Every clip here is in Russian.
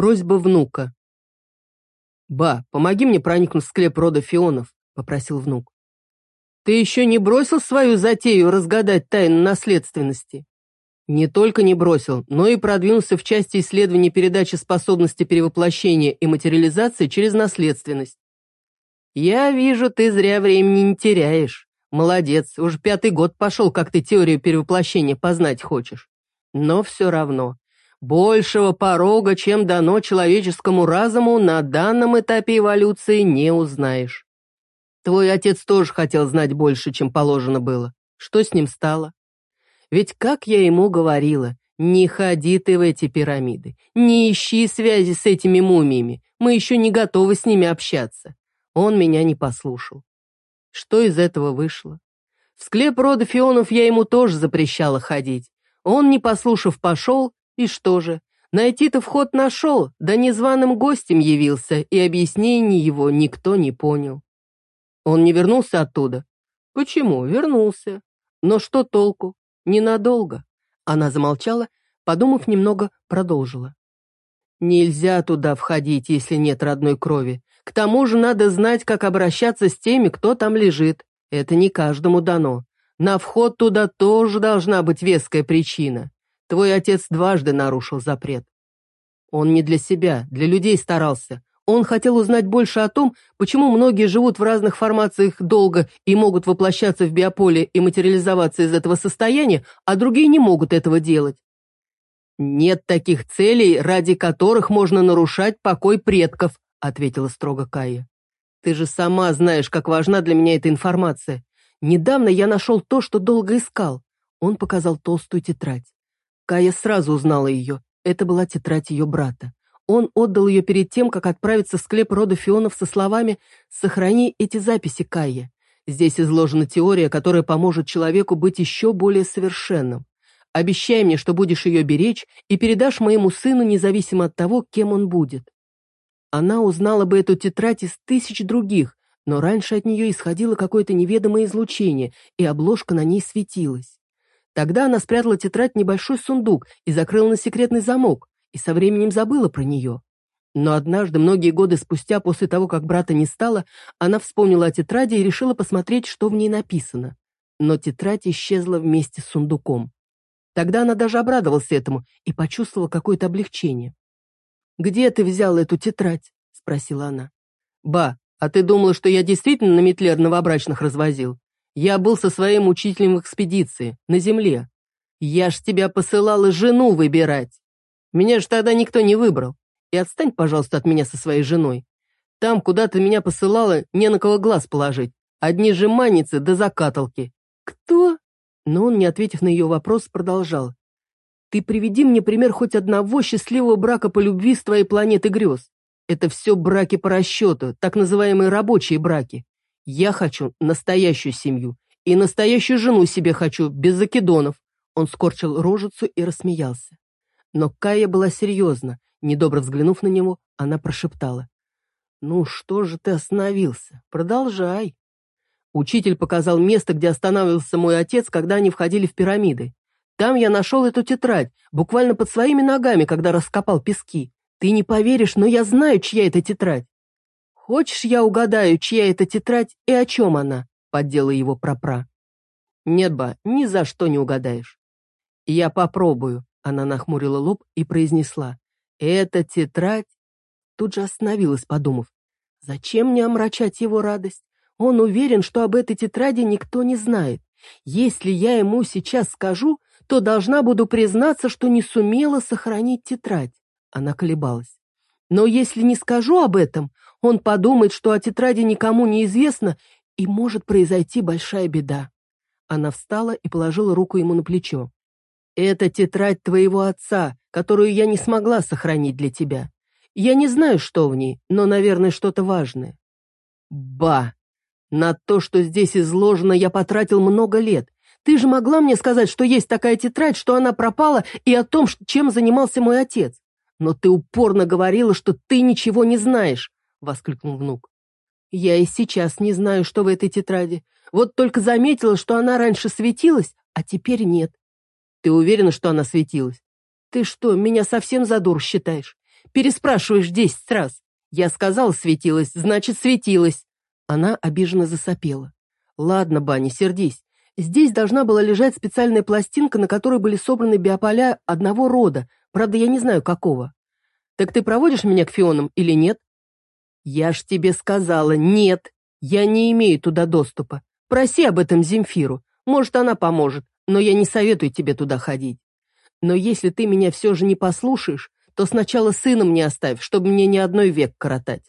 Просьба внука. «Ба, помоги мне проникнуть в склеп рода Фионов», — попросил внук. «Ты еще не бросил свою затею разгадать тайну наследственности?» Не только не бросил, но и продвинулся в части исследования передачи способности перевоплощения и материализации через наследственность. «Я вижу, ты зря времени не теряешь. Молодец, уже пятый год пошел, как ты теорию перевоплощения познать хочешь. Но все равно, большего порога, чем дано человеческому разуму, на данном этапе эволюции не узнаешь. Твой отец тоже хотел знать больше, чем положено было. Что с ним стало? Ведь, как я ему говорила, не ходи ты в эти пирамиды, не ищи связи с этими мумиями, мы еще не готовы с ними общаться. Он меня не послушал. Что из этого вышло? В склеп рода Фионов я ему тоже запрещала ходить. Он, не послушав, пошел, и что же? Найти-то вход нашел, да незваным гостем явился, и объяснений его никто не понял. Он не вернулся оттуда? Почему? Вернулся. Но что толку? Ненадолго. Она замолчала, подумав немного, продолжила. Нельзя туда входить, если нет родной крови. К тому же надо знать, как обращаться с теми, кто там лежит. Это не каждому дано. На вход туда тоже должна быть веская причина. Твой отец дважды нарушил запрет. Он не для себя, для людей старался. Он хотел узнать больше о том, почему многие живут в разных формациях долго и могут воплощаться в биополе и материализоваться из этого состояния, а другие не могут этого делать. Нет таких целей, ради которых можно нарушать покой предков, ответила строго Кая. Ты же сама знаешь, как важна для меня эта информация. Недавно я нашел то, что долго искал. Он показал толстую тетрадь. Кая сразу узнала ее. Это была тетрадь ее брата. Он отдал ее перед тем, как отправиться в склеп рода Фионов со словами «Сохрани эти записи, Кайя. Здесь изложена теория, которая поможет человеку быть еще более совершенным. Обещай мне, что будешь ее беречь и передашь моему сыну, независимо от того, кем он будет». Она узнала бы эту тетрадь из тысяч других, но раньше от нее исходило какое-то неведомое излучение, и обложка на ней светилась. Тогда она спрятала тетрадь в небольшой сундук и закрыла на секретный замок, и со временем забыла про нее. Но однажды, многие годы спустя, после того, как брата не стало, она вспомнила о тетради и решила посмотреть, что в ней написано. Но тетрадь исчезла вместе с сундуком. Тогда она даже обрадовалась этому и почувствовала какое-то облегчение. «Где ты взял эту тетрадь?» — спросила она. «Ба, а ты думала, что я действительно на метле новобрачных развозил? Я был со своим учителем в экспедиции, на земле. Я ж тебя посылала жену выбирать. Меня же тогда никто не выбрал. И отстань, пожалуйста, от меня со своей женой. Там, куда ты меня посылала, не на кого глаз положить. Одни же маницы да закаталки. Кто? Но он, не ответив на ее вопрос, продолжал. Ты приведи мне пример хоть одного счастливого брака по любви с твоей планеты грез. Это все браки по расчету, так называемые рабочие браки. Я хочу настоящую семью. И настоящую жену себе хочу, без закидонов. Он скорчил рожицу и рассмеялся. Но Кая была серьезна. Недобро взглянув на него, она прошептала. «Ну что же ты остановился? Продолжай». Учитель показал место, где останавливался мой отец, когда они входили в пирамиды. Там я нашел эту тетрадь, буквально под своими ногами, когда раскопал пески. Ты не поверишь, но я знаю, чья это тетрадь. Хочешь, я угадаю, чья это тетрадь и о чем она?» — поддела его пропра. «Нет, ба, ни за что не угадаешь». «Я попробую», она нахмурила лоб и произнесла. «Это тетрадь?» Тут же остановилась, подумав. «Зачем мне омрачать его радость? Он уверен, что об этой тетради никто не знает. Если я ему сейчас скажу, то должна буду признаться, что не сумела сохранить тетрадь». Она колебалась. «Но если не скажу об этом, он подумает, что о тетради никому не известно, и может произойти большая беда». Она встала и положила руку ему на плечо. Это тетрадь твоего отца, которую я не смогла сохранить для тебя. Я не знаю, что в ней, но, наверное, что-то важное. Ба! На то, что здесь изложено, я потратил много лет. Ты же могла мне сказать, что есть такая тетрадь, что она пропала, и о том, чем занимался мой отец. Но ты упорно говорила, что ты ничего не знаешь, — воскликнул внук. Я и сейчас не знаю, что в этой тетради. Вот только заметила, что она раньше светилась, а теперь нет. Ты уверена, что она светилась? Ты что, меня совсем за дур считаешь? Переспрашиваешь десять раз. Я сказал, светилась, значит, светилась. Она обиженно засопела. Ладно, Ба, сердись. Здесь должна была лежать специальная пластинка, на которой были собраны биополя одного рода, правда, я не знаю какого. Так ты проводишь меня к Фионам или нет? Я ж тебе сказала, нет. Я не имею туда доступа. Проси об этом Земфиру. Может, она поможет, но я не советую тебе туда ходить. Но если ты меня все же не послушаешь, то сначала сына мне оставь, чтобы мне ни одной век коротать.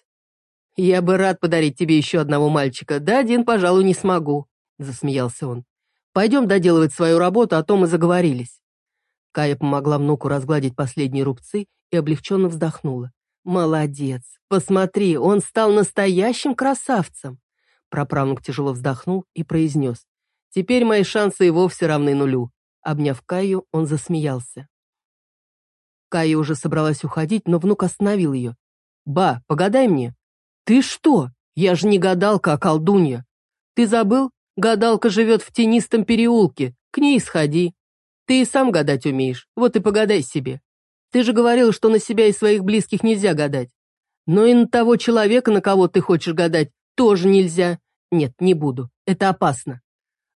Я бы рад подарить тебе еще одного мальчика, да один, пожалуй, не смогу, засмеялся он. Пойдем доделывать свою работу, а то мы заговорились. Кая помогла внуку разгладить последние рубцы и облегченно вздохнула. «Молодец! Посмотри, он стал настоящим красавцем!» Праправнук тяжело вздохнул и произнес. «Теперь мои шансы и вовсе равны нулю». Обняв Каю, он засмеялся. Кая уже собралась уходить, но внук остановил ее. «Ба, погадай мне». «Ты что? Я же не гадалка, а колдунья. Ты забыл? Гадалка живет в тенистом переулке. К ней сходи. Ты и сам гадать умеешь, вот и погадай себе. Ты же говорил, что на себя и своих близких нельзя гадать. Но и на того человека, на кого ты хочешь гадать, тоже нельзя. Нет, не буду. Это опасно.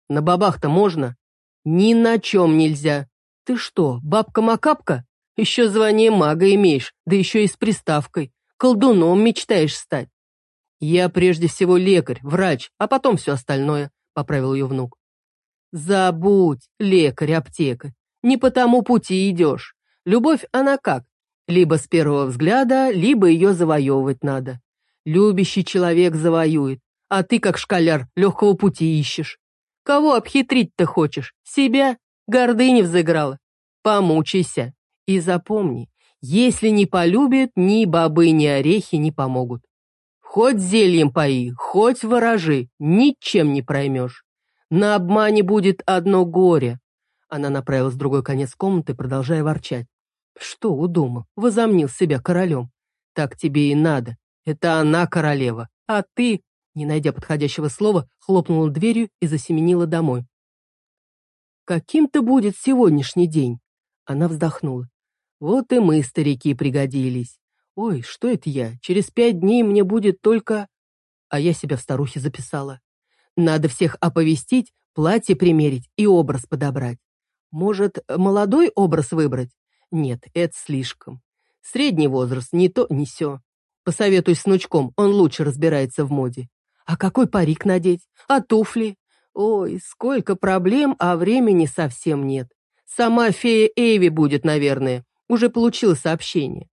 На бабах-то можно? Ни на чем нельзя. Ты что, бабка-макапка? Еще звание мага имеешь, да еще и с приставкой. Колдуном мечтаешь стать. Я прежде всего лекарь, врач, а потом все остальное, поправил ее внук. Забудь, лекарь, аптека. Не по тому пути идешь. Любовь, она как? Либо с первого взгляда, либо ее завоевывать надо. Любящий человек завоюет, а ты, как школяр, легкого пути ищешь. Кого обхитрить-то хочешь? Себя? Гордыня взыграла. Помучайся. И запомни, если не полюбят, ни бобы, ни орехи не помогут. Хоть зельем пои, хоть ворожи, ничем не проймешь. На обмане будет одно горе. Она направилась в другой конец комнаты, продолжая ворчать. Что удумал? Возомнил себя королем. Так тебе и надо. Это она королева. А ты, не найдя подходящего слова, хлопнула дверью и засеменила домой. Каким-то будет сегодняшний день. Она вздохнула. Вот и мы, старики, пригодились. Ой, что это я? Через пять дней мне будет только... А я себя в старухе записала. Надо всех оповестить, платье примерить и образ подобрать. Может, молодой образ выбрать? Нет, это слишком. Средний возраст, не то, не сё. Посоветуй с внучком, он лучше разбирается в моде. А какой парик надеть? А туфли? Ой, сколько проблем, а времени совсем нет. Сама фея Эйви будет, наверное. Уже получила сообщение.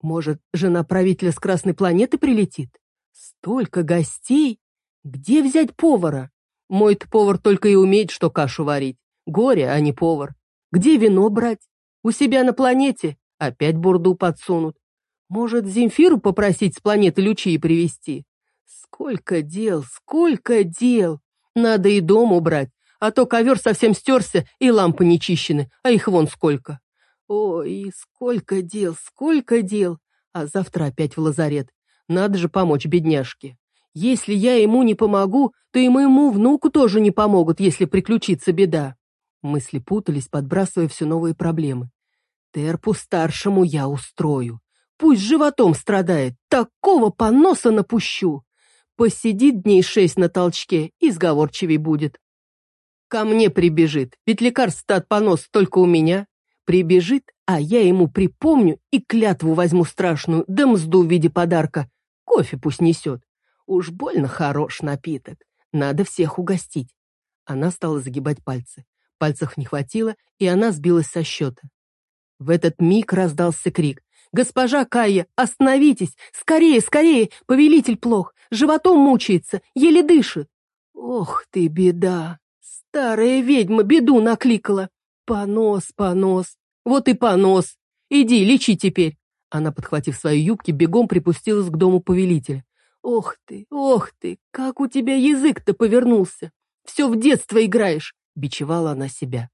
Может, жена правителя с Красной планеты прилетит? Столько гостей! Где взять повара? Мой-то повар только и умеет, что кашу варить. Горе, а не повар. Где вино брать? У себя на планете? Опять бурду подсунут. Может, Земфиру попросить с планеты Лючии привезти? Сколько дел, сколько дел! Надо и дом убрать, а то ковер совсем стерся, и лампы не чищены, а их вон сколько. Ой, сколько дел, сколько дел! А завтра опять в лазарет. Надо же помочь бедняжке. Если я ему не помогу, то и моему внуку тоже не помогут, если приключится беда. Мысли путались, подбрасывая все новые проблемы. Терпу-старшему я устрою. Пусть животом страдает, такого поноса напущу. Посидит дней шесть на толчке и сговорчивей будет. Ко мне прибежит, ведь лекарство от поноса только у меня. Прибежит, а я ему припомню и клятву возьму страшную, да мзду в виде подарка. Кофе пусть несет. Уж больно хорош напиток. Надо всех угостить. Она стала загибать пальцы. Пальцев не хватило, и она сбилась со счета. В этот миг раздался крик. «Госпожа Кая, остановитесь! Скорее, скорее! Повелитель плох! Животом мучается, еле дышит!» «Ох ты, беда! Старая ведьма беду накликала! Понос, понос! Вот и понос! Иди, лечи теперь!» Она, подхватив свои юбки, бегом припустилась к дому повелителя. «Ох ты, ох ты, как у тебя язык-то повернулся! Все в детство играешь!» — бичевала она себя.